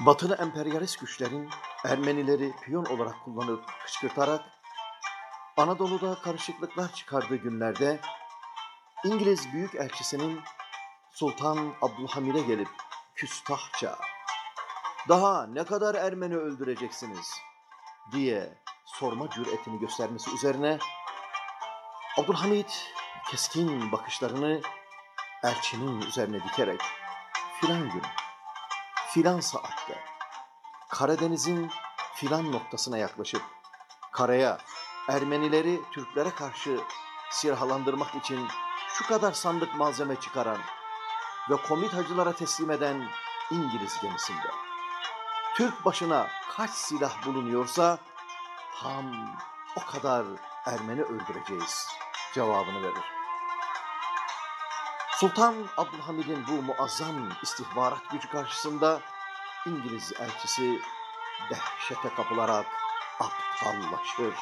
Batılı emperyalist güçlerin Ermenileri piyon olarak kullanıp kışkırtarak Anadolu'da karışıklıklar çıkardığı günlerde İngiliz Büyükelçisinin Sultan Abdülhamid'e gelip küstahça daha ne kadar Ermeni öldüreceksiniz? diye sorma cüretini göstermesi üzerine Abdülhamid keskin bakışlarını elçinin üzerine dikerek filan gün, filan saatte Karadeniz'in filan noktasına yaklaşıp karaya Ermenileri Türklere karşı silahlandırmak için şu kadar sandık malzeme çıkaran ve komit hacılara teslim eden İngiliz gemisinde Türk başına kaç silah bulunuyorsa tam o kadar Ermeni öldüreceğiz cevabını verir. Sultan Abdülhamid'in bu muazzam istihbarat gücü karşısında İngiliz elçisi dehşete kapılarak aptallaşır.